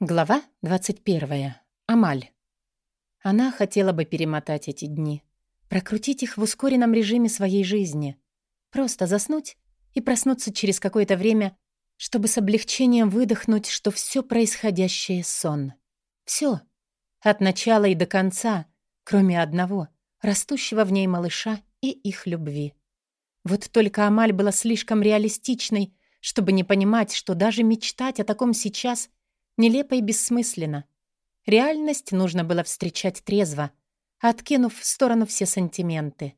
Глава 21. Амаль. Она хотела бы перемотать эти дни, прокрутить их в ускоренном режиме своей жизни, просто заснуть и проснуться через какое-то время, чтобы с облегчением выдохнуть, что все происходящее — сон. Все. От начала и до конца, кроме одного, растущего в ней малыша и их любви. Вот только Амаль была слишком реалистичной, чтобы не понимать, что даже мечтать о таком сейчас — Нелепо и бессмысленно. Реальность нужно было встречать трезво, откинув в сторону все сантименты.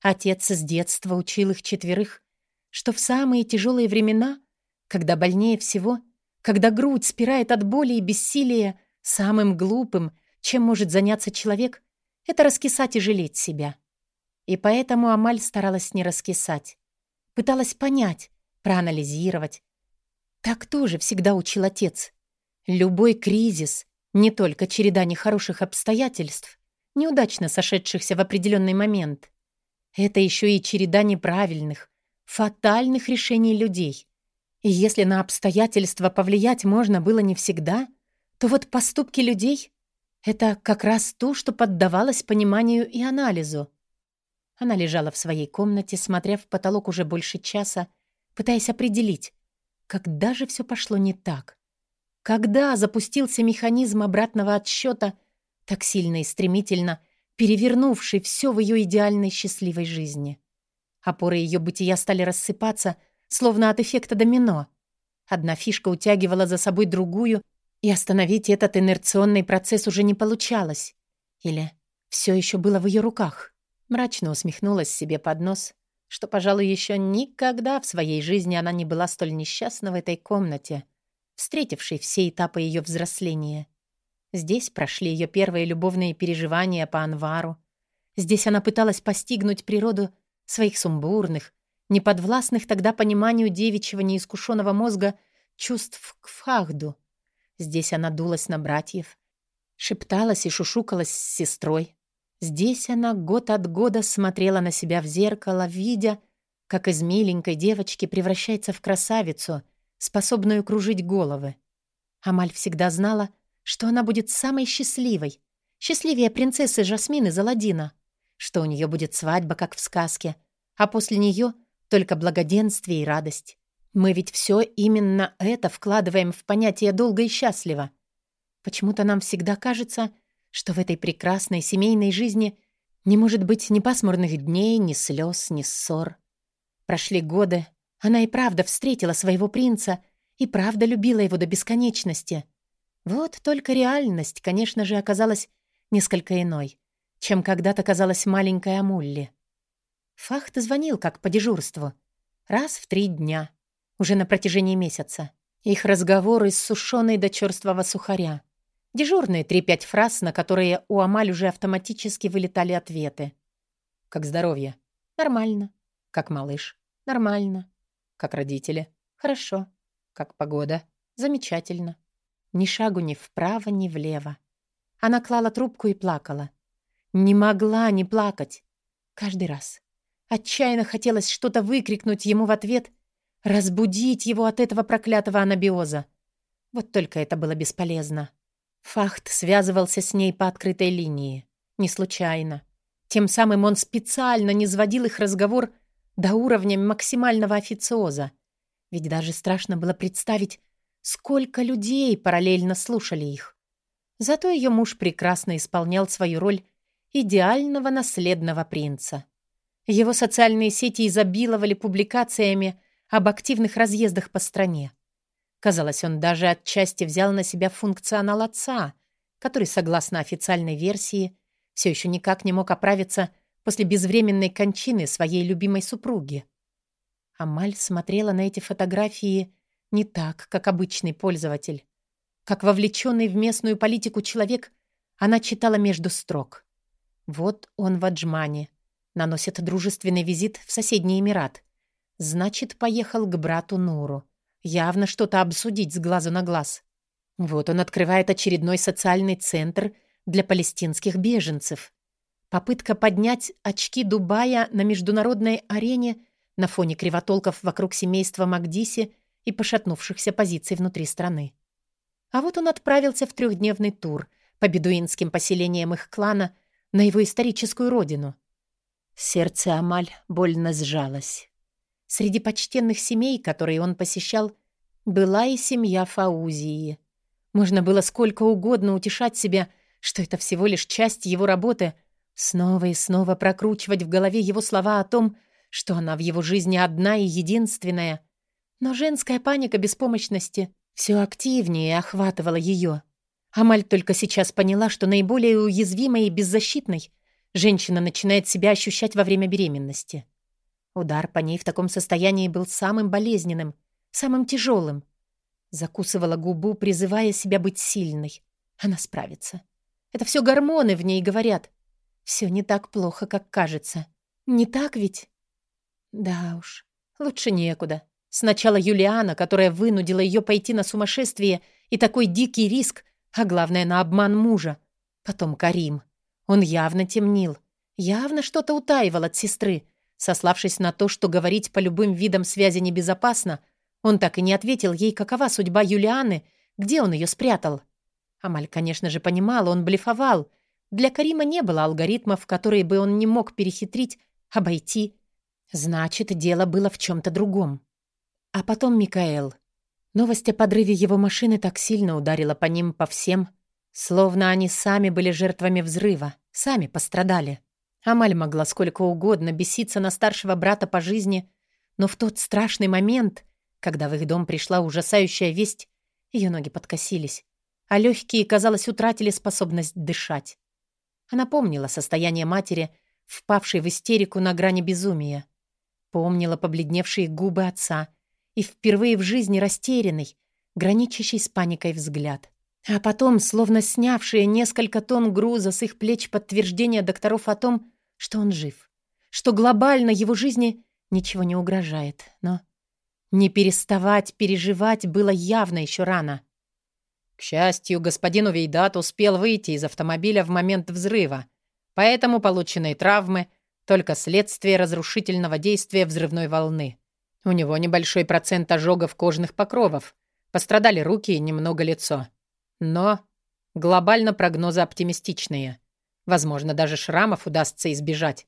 Отец с детства учил их четверых, что в самые тяжелые времена, когда больнее всего, когда грудь спирает от боли и бессилия, самым глупым, чем может заняться человек, это раскисать и жалеть себя. И поэтому Амаль старалась не раскисать. Пыталась понять, проанализировать. Так тоже всегда учил отец. Любой кризис, не только череда нехороших обстоятельств, неудачно сошедшихся в определенный момент, это еще и череда неправильных, фатальных решений людей. И если на обстоятельства повлиять можно было не всегда, то вот поступки людей — это как раз то, что поддавалось пониманию и анализу. Она лежала в своей комнате, смотря в потолок уже больше часа, пытаясь определить, когда же все пошло не так. Когда запустился механизм обратного отсчета, так сильно и стремительно перевернувший все в ее идеальной счастливой жизни? Опоры ее бытия стали рассыпаться, словно от эффекта домино. Одна фишка утягивала за собой другую, и остановить этот инерционный процесс уже не получалось. Или все еще было в ее руках? Мрачно усмехнулась себе под нос, что, пожалуй, еще никогда в своей жизни она не была столь несчастна в этой комнате — встретивший все этапы ее взросления. Здесь прошли ее первые любовные переживания по Анвару. Здесь она пыталась постигнуть природу своих сумбурных, неподвластных тогда пониманию девичьего неискушенного мозга чувств к Фахду. Здесь она дулась на братьев, шепталась и шушукалась с сестрой. Здесь она год от года смотрела на себя в зеркало, видя, как из миленькой девочки превращается в красавицу — способную кружить головы. Амаль всегда знала, что она будет самой счастливой, счастливее принцессы Жасмины Заладина, что у нее будет свадьба, как в сказке, а после нее только благоденствие и радость. Мы ведь все именно это вкладываем в понятие «долго и счастливо». Почему-то нам всегда кажется, что в этой прекрасной семейной жизни не может быть ни пасмурных дней, ни слез, ни ссор. Прошли годы, она и правда встретила своего принца и правда любила его до бесконечности. Вот только реальность, конечно же, оказалась несколько иной, чем когда-то казалась маленькая Мулли. Фахт звонил как по дежурству. Раз в три дня. Уже на протяжении месяца. Их разговоры с сушеной до черствого сухаря. Дежурные три-пять фраз, на которые у Амаль уже автоматически вылетали ответы. «Как здоровье?» «Нормально». «Как малыш?» «Нормально». Как родители? Хорошо. Как погода? Замечательно. Ни шагу ни вправо, ни влево. Она клала трубку и плакала. Не могла не плакать. Каждый раз. Отчаянно хотелось что-то выкрикнуть ему в ответ, разбудить его от этого проклятого анабиоза. Вот только это было бесполезно. Фахт связывался с ней по открытой линии. Не случайно. Тем самым он специально не сводил их разговор до уровня максимального официоза. Ведь даже страшно было представить, сколько людей параллельно слушали их. Зато ее муж прекрасно исполнял свою роль идеального наследного принца. Его социальные сети изобиловали публикациями об активных разъездах по стране. Казалось, он даже отчасти взял на себя функционал отца, который, согласно официальной версии, все еще никак не мог оправиться после безвременной кончины своей любимой супруги. Амаль смотрела на эти фотографии не так, как обычный пользователь. Как вовлеченный в местную политику человек, она читала между строк. Вот он в Аджмане. Наносит дружественный визит в соседний Эмират. Значит, поехал к брату Нуру. Явно что-то обсудить с глазу на глаз. Вот он открывает очередной социальный центр для палестинских беженцев. Попытка поднять очки Дубая на международной арене на фоне кривотолков вокруг семейства Макдиси и пошатнувшихся позиций внутри страны. А вот он отправился в трехдневный тур по бедуинским поселениям их клана на его историческую родину. Сердце Амаль больно сжалось. Среди почтенных семей, которые он посещал, была и семья Фаузии. Можно было сколько угодно утешать себя, что это всего лишь часть его работы, снова и снова прокручивать в голове его слова о том, что она в его жизни одна и единственная. Но женская паника беспомощности все активнее охватывала ее. Амаль только сейчас поняла, что наиболее уязвимой и беззащитной женщина начинает себя ощущать во время беременности. Удар по ней в таком состоянии был самым болезненным, самым тяжелым. Закусывала губу, призывая себя быть сильной. Она справится. Это все гормоны в ней говорят. Все не так плохо, как кажется. Не так ведь? Да уж, лучше некуда. Сначала Юлиана, которая вынудила ее пойти на сумасшествие и такой дикий риск, а главное, на обман мужа. Потом Карим. Он явно темнил, явно что-то утаивал от сестры. Сославшись на то, что говорить по любым видам связи небезопасно, он так и не ответил ей, какова судьба Юлианы, где он ее спрятал. Амаль, конечно же, понимал, он блефовал. Для Карима не было алгоритмов, которые бы он не мог перехитрить, обойти Значит, дело было в чем-то другом. А потом Микаэл. Новость о подрыве его машины так сильно ударила по ним, по всем, словно они сами были жертвами взрыва, сами пострадали. Амаль могла сколько угодно беситься на старшего брата по жизни, но в тот страшный момент, когда в их дом пришла ужасающая весть, ее ноги подкосились, а легкие, казалось, утратили способность дышать. Она помнила состояние матери, впавшей в истерику на грани безумия. Помнила побледневшие губы отца и впервые в жизни растерянный, граничащий с паникой взгляд. А потом, словно снявшие несколько тонн груза с их плеч подтверждение докторов о том, что он жив, что глобально его жизни ничего не угрожает. Но не переставать переживать было явно еще рано. К счастью, господин Увейдат успел выйти из автомобиля в момент взрыва, поэтому полученные травмы — только следствие разрушительного действия взрывной волны. У него небольшой процент ожогов кожных покровов. Пострадали руки и немного лицо. Но глобально прогнозы оптимистичные. Возможно, даже шрамов удастся избежать.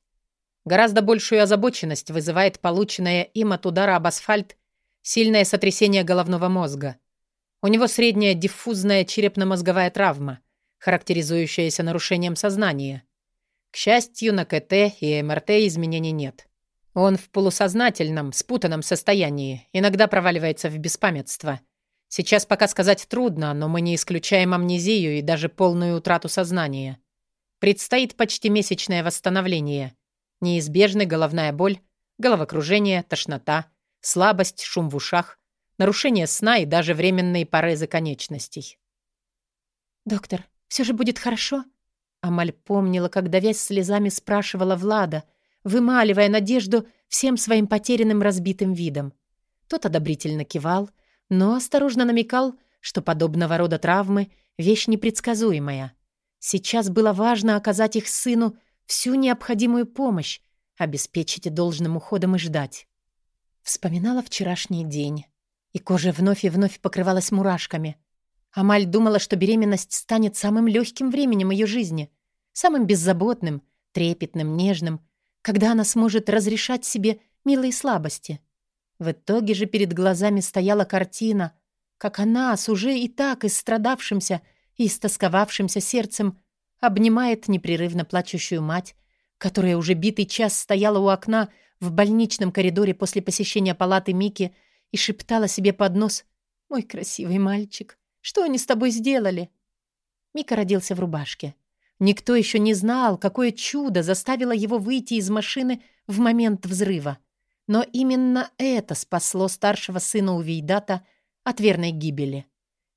Гораздо большую озабоченность вызывает полученное им от удара об асфальт сильное сотрясение головного мозга. У него средняя диффузная черепно-мозговая травма, характеризующаяся нарушением сознания. К счастью, на КТ и МРТ изменений нет. Он в полусознательном, спутанном состоянии, иногда проваливается в беспамятство. Сейчас пока сказать трудно, но мы не исключаем амнезию и даже полную утрату сознания. Предстоит почти месячное восстановление. Неизбежны головная боль, головокружение, тошнота, слабость, шум в ушах, нарушение сна и даже временные порезы конечностей. «Доктор, все же будет хорошо?» Амаль помнила, как, давясь слезами, спрашивала Влада, вымаливая надежду всем своим потерянным разбитым видом. Тот одобрительно кивал, но осторожно намекал, что подобного рода травмы — вещь непредсказуемая. Сейчас было важно оказать их сыну всю необходимую помощь, обеспечить должным уходом и ждать. Вспоминала вчерашний день, и кожа вновь и вновь покрывалась мурашками. Амаль думала, что беременность станет самым легким временем ее жизни, самым беззаботным, трепетным, нежным, когда она сможет разрешать себе милые слабости. В итоге же перед глазами стояла картина, как она с уже и так истрадавшимся и истосковавшимся сердцем обнимает непрерывно плачущую мать, которая уже битый час стояла у окна в больничном коридоре после посещения палаты Мики и шептала себе под нос «Мой красивый мальчик, что они с тобой сделали?» Мика родился в рубашке. Никто еще не знал, какое чудо заставило его выйти из машины в момент взрыва. Но именно это спасло старшего сына Увейдата от верной гибели.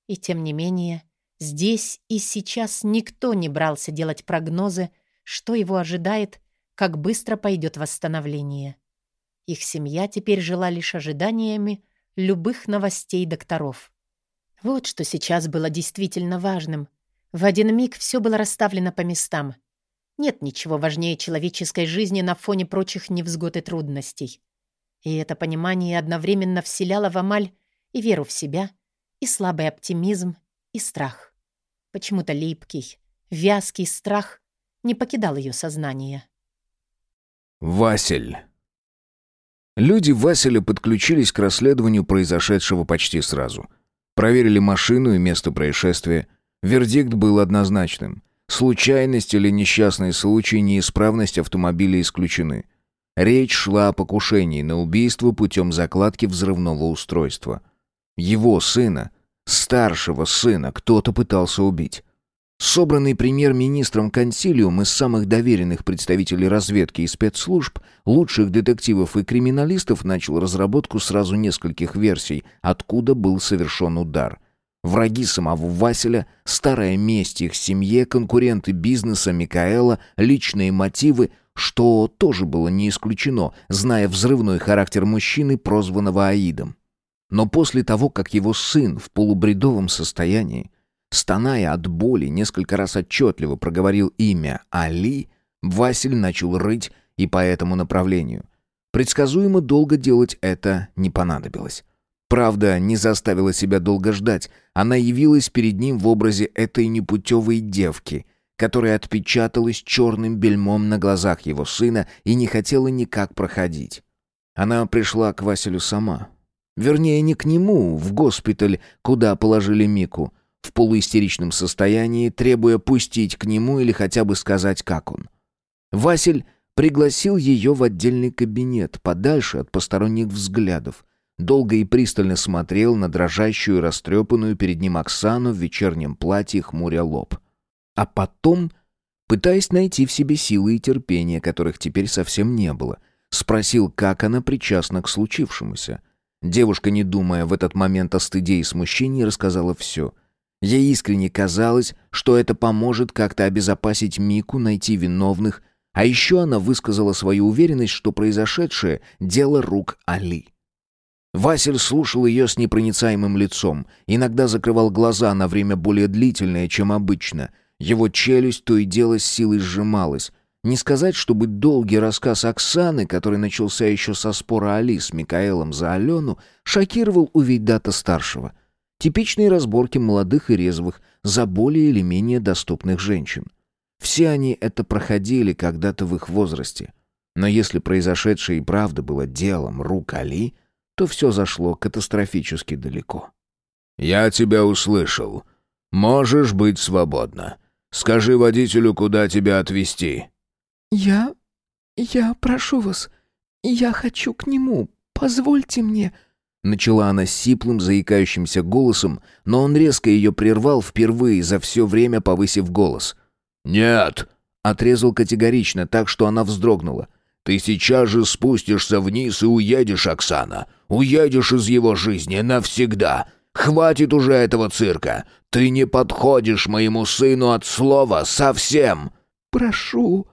И тем не менее, здесь и сейчас никто не брался делать прогнозы, что его ожидает, как быстро пойдет восстановление. Их семья теперь жила лишь ожиданиями любых новостей докторов. Вот что сейчас было действительно важным. В один миг все было расставлено по местам. Нет ничего важнее человеческой жизни на фоне прочих невзгод и трудностей. И это понимание одновременно вселяло в Амаль и веру в себя, и слабый оптимизм, и страх. Почему-то липкий, вязкий страх не покидал ее сознание. Василь. Люди Василя подключились к расследованию произошедшего почти сразу. Проверили машину и место происшествия. Вердикт был однозначным. Случайность или несчастный случай, неисправность автомобиля исключены. Речь шла о покушении на убийство путем закладки взрывного устройства. Его сына, старшего сына, кто-то пытался убить. Собранный премьер-министром консилиум из самых доверенных представителей разведки и спецслужб, лучших детективов и криминалистов начал разработку сразу нескольких версий, откуда был совершен удар. Враги самого Василя, старая месть их семье, конкуренты бизнеса Микаэла, личные мотивы, что тоже было не исключено, зная взрывной характер мужчины, прозванного Аидом. Но после того, как его сын в полубредовом состоянии, Стоная от боли, несколько раз отчетливо проговорил имя Али, Василь начал рыть и по этому направлению. Предсказуемо долго делать это не понадобилось. Правда, не заставила себя долго ждать. Она явилась перед ним в образе этой непутевой девки, которая отпечаталась черным бельмом на глазах его сына и не хотела никак проходить. Она пришла к Василю сама. Вернее, не к нему, в госпиталь, куда положили Мику, в полуистеричном состоянии, требуя пустить к нему или хотя бы сказать, как он. Василь пригласил ее в отдельный кабинет, подальше от посторонних взглядов. Долго и пристально смотрел на дрожащую растрепанную перед ним Оксану в вечернем платье, хмуря лоб. А потом, пытаясь найти в себе силы и терпение, которых теперь совсем не было, спросил, как она причастна к случившемуся. Девушка, не думая в этот момент о стыде и смущении, рассказала все — Ей искренне казалось, что это поможет как-то обезопасить Мику, найти виновных, а еще она высказала свою уверенность, что произошедшее — дело рук Али. Василь слушал ее с непроницаемым лицом, иногда закрывал глаза на время более длительное, чем обычно. Его челюсть то и дело с силой сжималась. Не сказать, чтобы долгий рассказ Оксаны, который начался еще со спора Али с Микаэлом за Алену, шокировал Увейдата-старшего — Типичные разборки молодых и резвых за более или менее доступных женщин. Все они это проходили когда-то в их возрасте. Но если произошедшее и правда было делом рук Али, то все зашло катастрофически далеко. «Я тебя услышал. Можешь быть свободна. Скажи водителю, куда тебя отвезти». «Я... я прошу вас. Я хочу к нему. Позвольте мне...» Начала она сиплым, заикающимся голосом, но он резко ее прервал впервые за все время, повысив голос. «Нет!» — отрезал категорично, так что она вздрогнула. «Ты сейчас же спустишься вниз и уедешь, Оксана. Уедешь из его жизни навсегда. Хватит уже этого цирка. Ты не подходишь моему сыну от слова совсем!» «Прошу!»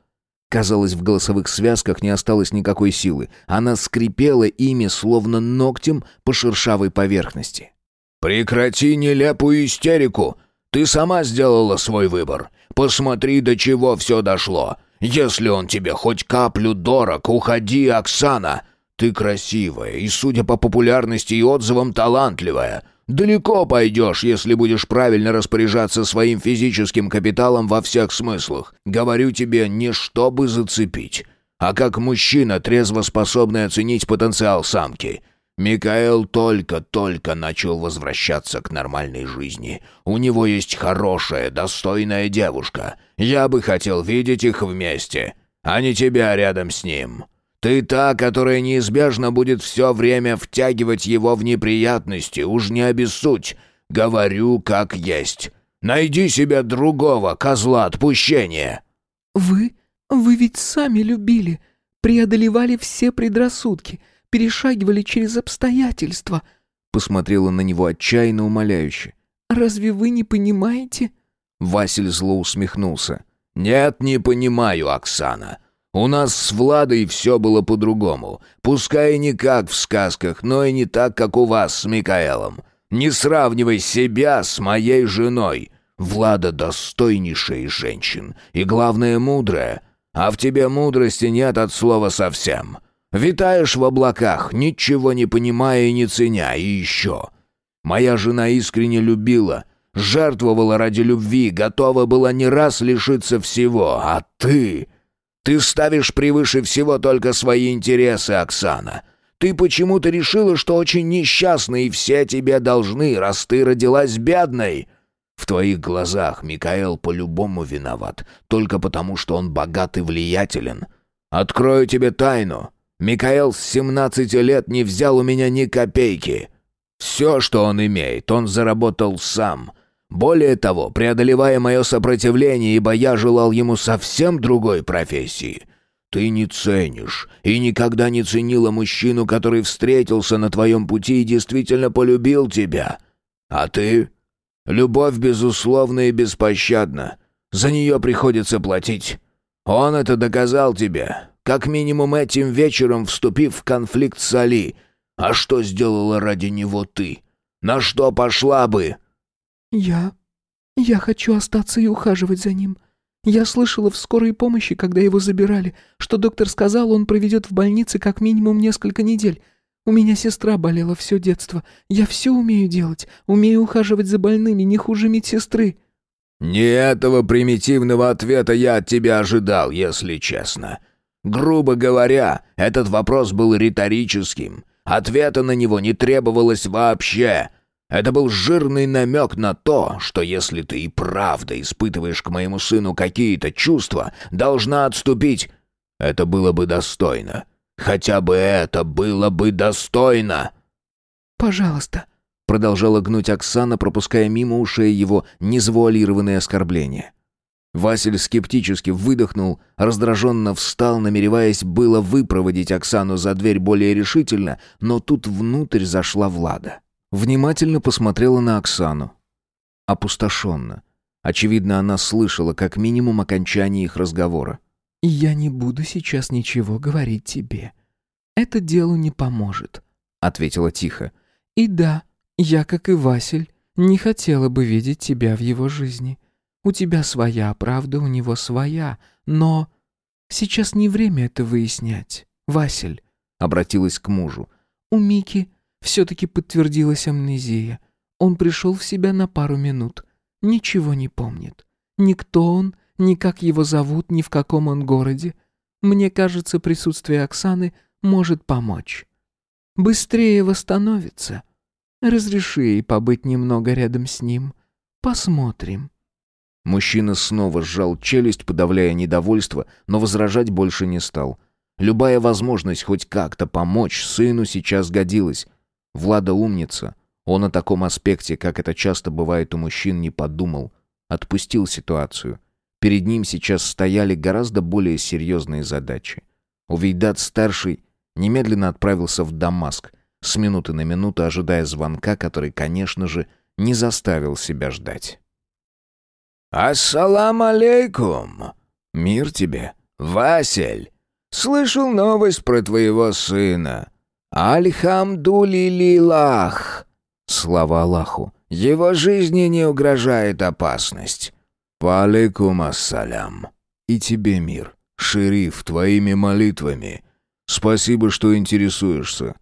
Казалось, в голосовых связках не осталось никакой силы. Она скрипела ими, словно ногтем по шершавой поверхности. «Прекрати нелепую истерику! Ты сама сделала свой выбор. Посмотри, до чего все дошло. Если он тебе хоть каплю дорог, уходи, Оксана. Ты красивая и, судя по популярности и отзывам, талантливая. Далеко пойдешь, если будешь правильно распоряжаться своим физическим капиталом во всех смыслах. Говорю тебе не чтобы зацепить, а как мужчина, трезво способный оценить потенциал самки. Микаэл только-только начал возвращаться к нормальной жизни. У него есть хорошая, достойная девушка. Я бы хотел видеть их вместе, а не тебя рядом с ним. Ты та, которая неизбежно будет все время втягивать его в неприятности, уж не обессудь. Говорю, как есть. Найди себе другого козла отпущения». «Вы? Вы ведь сами любили, преодолевали все предрассудки, перешагивали через обстоятельства», посмотрела на него отчаянно умоляюще. «Разве вы не понимаете?» Василь зло усмехнулся. «Нет, не понимаю, Оксана. У нас с Владой все было по-другому. Пускай не как в сказках, но и не так, как у вас с Микаэлом. Не сравнивай себя с моей женой. Влада достойнейшая женщин. И главное, мудрая. А в тебе мудрости нет от слова совсем. Витаешь в облаках, ничего не понимая и не ценя. И еще. Моя жена искренне любила. Жертвовала ради любви, готова была не раз лишиться всего. А ты... Ты ставишь превыше всего только свои интересы, Оксана. Ты почему-то решила, что очень несчастна, и все тебе должны, раз ты родилась бедной. В твоих глазах Микаэл по-любому виноват, только потому, что он богат и влиятелен. Открою тебе тайну. Микаэл с 17 лет не взял у меня ни копейки. Все, что он имеет, он заработал сам. Более того, преодолевая мое сопротивление, ибо я желал ему совсем другой профессии. Ты не ценишь и никогда не ценила мужчину, который встретился на твоем пути и действительно полюбил тебя. А ты? Любовь безусловна и беспощадна. За нее приходится платить. Он это доказал тебе, как минимум этим вечером вступив в конфликт с Али. А что сделала ради него ты? На что пошла бы?» «Я... я хочу остаться и ухаживать за ним. Я слышала в скорой помощи, когда его забирали, что доктор сказал, он проведет в больнице как минимум несколько недель. У меня сестра болела все детство. Я все умею делать. Умею ухаживать за больными, не хуже медсестры». «Не этого примитивного ответа я от тебя ожидал, если честно. Грубо говоря, этот вопрос был риторическим. Ответа на него не требовалось вообще. Это был жирный намек на то, что если ты и правда испытываешь к моему сыну какие-то чувства, должна отступить. Это было бы достойно. Хотя бы это было бы достойно. «Пожалуйста», — продолжала гнуть Оксана, пропуская мимо ушей его незвуалированные оскорбления. Василь скептически выдохнул, раздраженно встал, намереваясь было выпроводить Оксану за дверь более решительно, но тут внутрь зашла Влада. Внимательно посмотрела на Оксану. Опустошенно. Очевидно, она слышала как минимум окончание их разговора. «Я не буду сейчас ничего говорить тебе. Это делу не поможет», — ответила тихо. «И да, я, как и Василь, не хотела бы видеть тебя в его жизни. У тебя своя правда, у него своя, но... Сейчас не время это выяснять. Василь, — обратилась к мужу, — у Мики все-таки подтвердилась амнезия. Он пришел в себя на пару минут. Ничего не помнит. Никто он, ни как его зовут, ни в каком он городе. Мне кажется, присутствие Оксаны может помочь. Быстрее восстановится. Разреши ей побыть немного рядом с ним. Посмотрим. Мужчина снова сжал челюсть, подавляя недовольство, но возражать больше не стал. Любая возможность хоть как-то помочь сыну сейчас годилась. Влада умница. Он о таком аспекте, как это часто бывает у мужчин, не подумал. Отпустил ситуацию. Перед ним сейчас стояли гораздо более серьезные задачи. Увейдат-старший немедленно отправился в Дамаск, с минуты на минуту ожидая звонка, который, конечно же, не заставил себя ждать. «Ассалам алейкум!» «Мир тебе!» «Васель, слышал новость про твоего сына. Альхамдулилилах!» «Слава Аллаху!» «Его жизни не угрожает опасность». «Валейкум ассалям!» «И тебе мир, шериф, твоими молитвами. Спасибо, что интересуешься.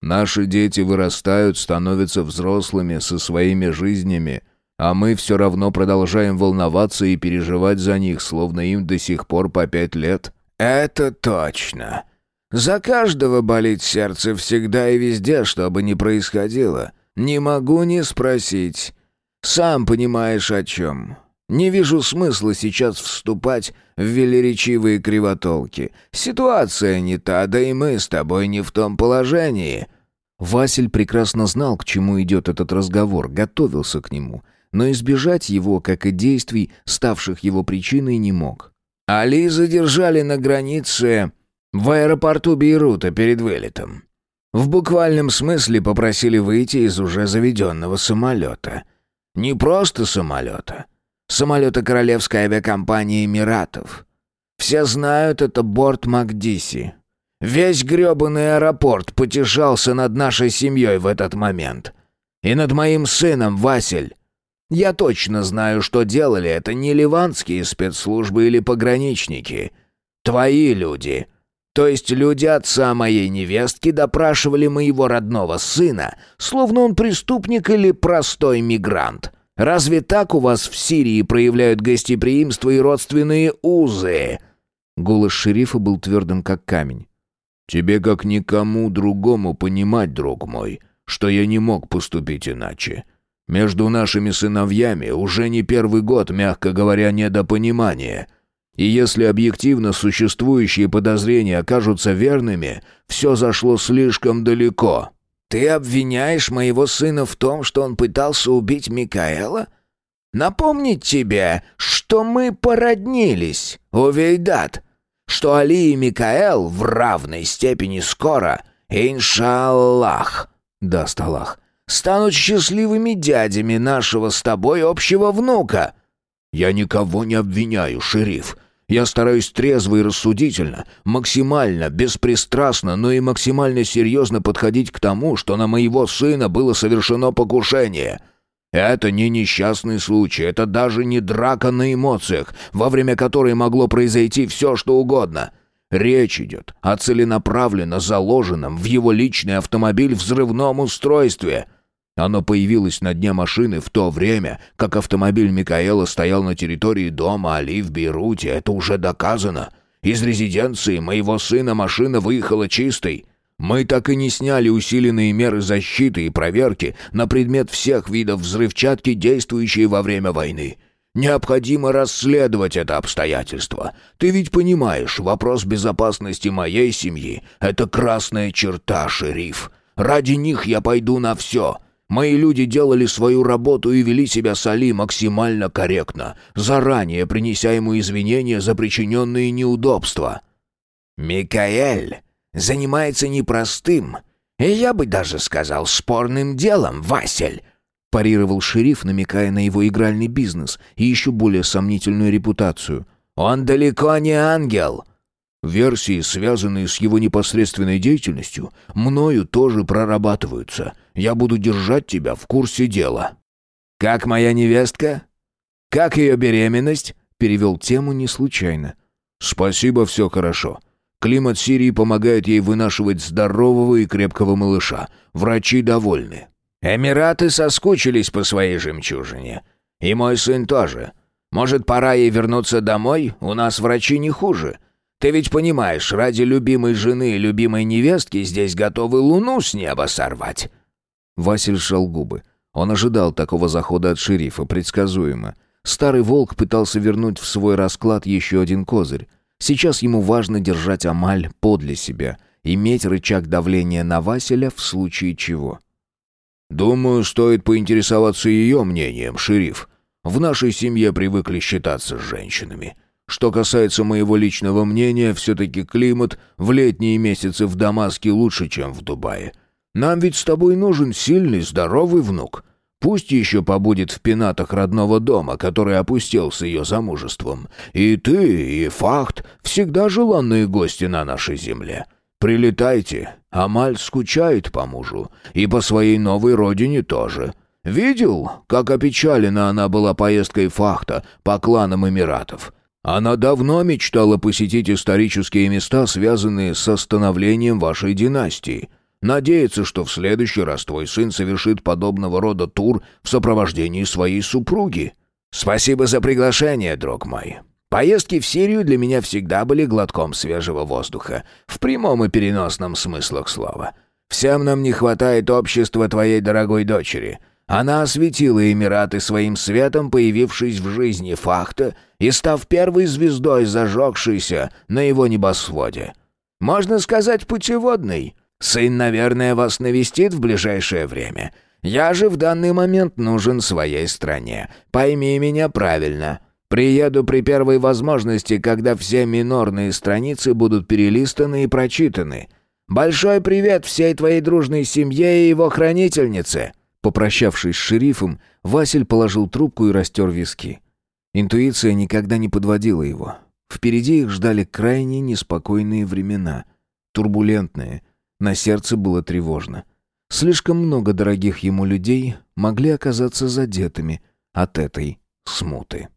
Наши дети вырастают, становятся взрослыми со своими жизнями, а мы все равно продолжаем волноваться и переживать за них, словно им до сих пор по пять лет. Это точно. За каждого болит сердце всегда и везде, что бы ни происходило. Не могу не спросить. Сам понимаешь о чем. Не вижу смысла сейчас вступать в велеречивые кривотолки. Ситуация не та, да и мы с тобой не в том положении». Василь прекрасно знал, к чему идет этот разговор, готовился к нему — но избежать его, как и действий, ставших его причиной, не мог. «Али задержали на границе в аэропорту Бейрута перед вылетом. В буквальном смысле попросили выйти из уже заведенного самолета. Не просто самолета. Самолета королевской авиакомпании «Эмиратов». Все знают, это борт Макдиси. Весь грёбаный аэропорт потешался над нашей семьей в этот момент. И над моим сыном, Василь. Я точно знаю, что делали это не ливанские спецслужбы или пограничники. Твои люди. То есть люди отца моей невестки допрашивали моего родного сына, словно он преступник или простой мигрант. Разве так у вас в Сирии проявляют гостеприимство и родственные узы?» Голос шерифа был твердым, как камень. «Тебе, как никому другому, понимать, друг мой, что я не мог поступить иначе. Между нашими сыновьями уже не первый год, мягко говоря, недопонимание. И если объективно существующие подозрения окажутся верными, все зашло слишком далеко». «Ты обвиняешь моего сына в том, что он пытался убить Микаэла? Напомнить тебе, что мы породнились, Увейдат, что Али и Микаэл в равной степени скоро, иншаллах, даст Аллах, станут счастливыми дядями нашего с тобой общего внука». «Я никого не обвиняю, шериф. Я стараюсь трезво и рассудительно, максимально, беспристрастно, но и максимально серьезно подходить к тому, что на моего сына было совершено покушение. Это не несчастный случай, это даже не драка на эмоциях, во время которой могло произойти все, что угодно. Речь идет о целенаправленно заложенном в его личный автомобиль взрывном устройстве — оно появилось на дне машины в то время, как автомобиль Микаэла стоял на территории дома Али в Бейруте. Это уже доказано. Из резиденции моего сына машина выехала чистой. Мы так и не сняли усиленные меры защиты и проверки на предмет всех видов взрывчатки, действующие во время войны. Необходимо расследовать это обстоятельство. Ты ведь понимаешь, вопрос безопасности моей семьи — это красная черта, шериф. Ради них я пойду на все. Мои люди делали свою работу и вели себя с Али максимально корректно, заранее принеся ему извинения за причиненные неудобства. «Микаэль занимается непростым, и я бы даже сказал спорным делом, Васель», парировал шериф, намекая на его игральный бизнес и еще более сомнительную репутацию. «Он далеко не ангел. Версии, связанные с его непосредственной деятельностью, мною тоже прорабатываются. Я буду держать тебя в курсе дела». «Как моя невестка? Как ее беременность?» Перевел тему не случайно. «Спасибо, все хорошо. Климат Сирии помогает ей вынашивать здорового и крепкого малыша. Врачи довольны». «Эмираты соскучились по своей жемчужине. И мой сын тоже. Может, пора ей вернуться домой? У нас врачи не хуже». Ты ведь понимаешь, ради любимой жены и любимой невестки здесь готовы луну с неба сорвать». Василь сжал губы. Он ожидал такого захода от шерифа, предсказуемо. Старый волк пытался вернуть в свой расклад еще один козырь. Сейчас ему важно держать Амаль подле себя, иметь рычаг давления на Василя в случае чего. «Думаю, стоит поинтересоваться ее мнением, шериф. В нашей семье привыкли считаться женщинами. Что касается моего личного мнения, все-таки климат в летние месяцы в Дамаске лучше, чем в Дубае. Нам ведь с тобой нужен сильный, здоровый внук. Пусть еще побудет в пенатах родного дома, который опустел с ее замужеством. И ты, и Факт всегда желанные гости на нашей земле. Прилетайте. Амаль скучает по мужу. И по своей новой родине тоже. Видел, как опечалена она была поездкой Фахта по кланам Эмиратов? Она давно мечтала посетить исторические места, связанные с становлением вашей династии. Надеется, что в следующий раз твой сын совершит подобного рода тур в сопровождении своей супруги. Спасибо за приглашение, друг мой. Поездки в Сирию для меня всегда были глотком свежего воздуха, в прямом и переносном смыслах слова. Всем нам не хватает общества твоей дорогой дочери. Она осветила Эмираты своим светом, появившись в жизни Фахта и став первой звездой, зажегшейся на его небосводе. Можно сказать, путеводной. Сын, наверное, вас навестит в ближайшее время. Я же в данный момент нужен своей стране. Пойми меня правильно. Приеду при первой возможности, когда все минорные страницы будут перелистаны и прочитаны. Большой привет всей твоей дружной семье и его хранительнице. Попрощавшись с шерифом, Василь положил трубку и растер виски. Интуиция никогда не подводила его. Впереди их ждали крайне неспокойные времена. Турбулентные. На сердце было тревожно. Слишком много дорогих ему людей могли оказаться задетыми от этой смуты.